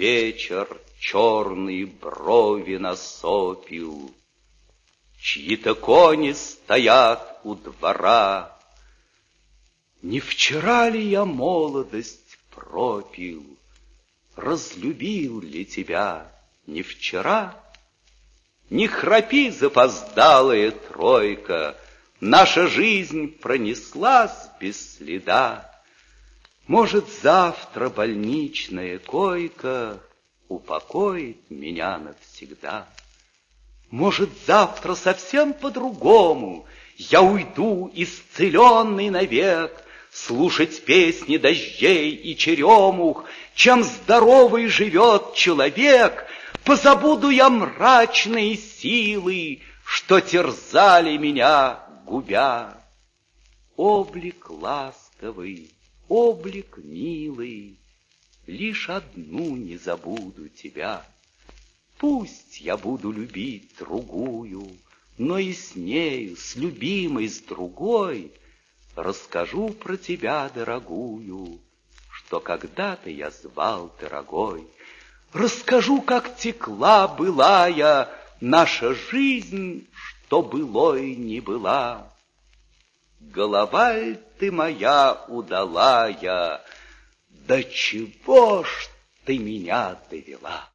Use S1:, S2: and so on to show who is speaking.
S1: вечер черные брови насопил. Чьи-то кони стоят у двора. Не вчера ли я молодость пропил? Разлюбил ли тебя не вчера? Не храпи, запоздалая тройка, Наша жизнь пронеслась без следа. Может, завтра больничная койка Упокоит меня навсегда. Может, завтра совсем по-другому Я уйду, исцеленный навек, Слушать песни дождей и черемух, Чем здоровый живет человек, Позабуду я мрачные силы, Что терзали меня, губя. Облик ласковый, облик милый, Лишь одну не забуду тебя. Пусть я буду любить другую, Но и с нею, с любимой, с другой, Расскажу про тебя, дорогую, Что когда-то я звал дорогой. Расскажу, как текла былая Наша жизнь, что былой не была. Голова ты моя удалая, До чего ж ты меня довела?